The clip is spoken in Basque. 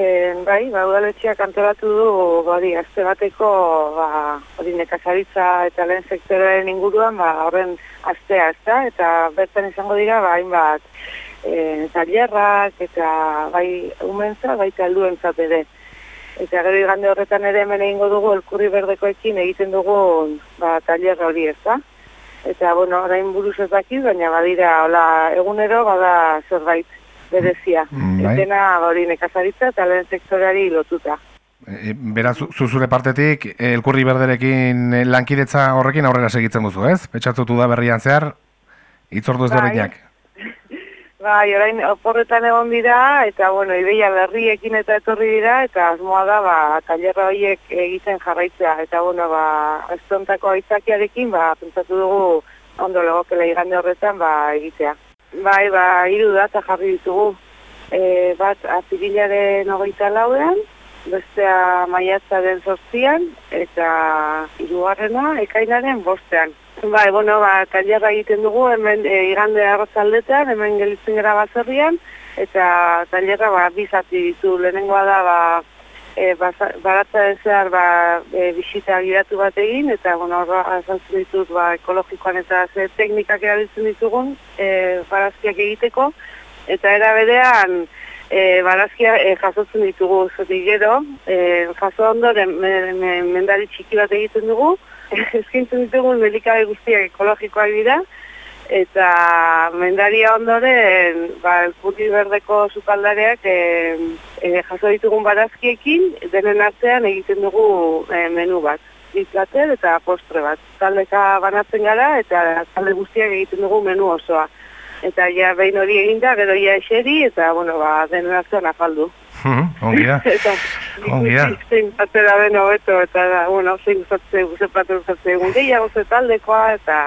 E, bai, ba, udaletxeak antolatu du, badi, azte bateko, ba, hori nekazaritza eta lehen sektoren inguruan, ba, horren astea, ez da? Eta bertan izango dira, ba, hainbat, e, tailerrak, eta bai, umentza, bai, talduen ere. Eta gero igande horretan ere hemen egingo dugu, elkurri berdekoekin egiten dugu, ba, tailerra hori, ez da? Eta, bueno, orain buruz ez dakit, baina badira, hola, egunero, bada zerbait berezia. Mm, bai. Etena hori nekazaritza eta lehen sektoreari lotuta. E, beraz, zuzure partetik, elkurri berderekin lankidetza horrekin aurrera segitzen duzu, ez? Petxatzutu da berrian zehar, itzordu ez berriak. Bai, orain oporretan egon dira, eta bueno, ideia berriekin eta etorri dira, eta asmoa da, ba, talerra horiek egiten jarraitzea, eta bueno, ba, estontako aizakiarekin, ba, pentsatu dugu, ondo legokela igande horretan, ba, egitea. Bai, ba, hiru data jarri ditugu. E, bat, apirilaren hogeita lauean, bestea maiatzaren sortzian, eta hirugarrena ekainaren bostean. Bai, bueno, ba, taliarra egiten dugu, hemen e, igande arrozaldetan, hemen gelitzen gara bazerrian, eta taliarra ba, bizati ditu, lehenengoa da, ba, e, baratza ezer ba, e, bisita giratu bat egin, eta bueno, azaltzen ditut ba, ekologikoan eta ze teknikak erabiltzen ditugun e, barazkiak egiteko, eta era berean e, barazkia e, jasotzen ditugu. Zotik gero, e, jaso ondoren me, me, mendari txiki bat egiten dugu, eskintzen ditugu melikabe guztiak ekologikoak dira, eta mendaria ondoren ba, puti berdeko zukaldareak e, e, jaso ditugun barazkiekin denen artean egiten dugu e, menu bat izlater eta postre bat taldeka banatzen gara eta talde guztiak egiten dugu menu osoa eta ja behin hori eginda gero ja eseri eta bueno ba denen artean afaldu Ongi da. Ongi da. Zein batera den hobeto, eta, bueno, zein gustatzen, gustatzen, gustatzen, gehiago ze taldekoa, eta,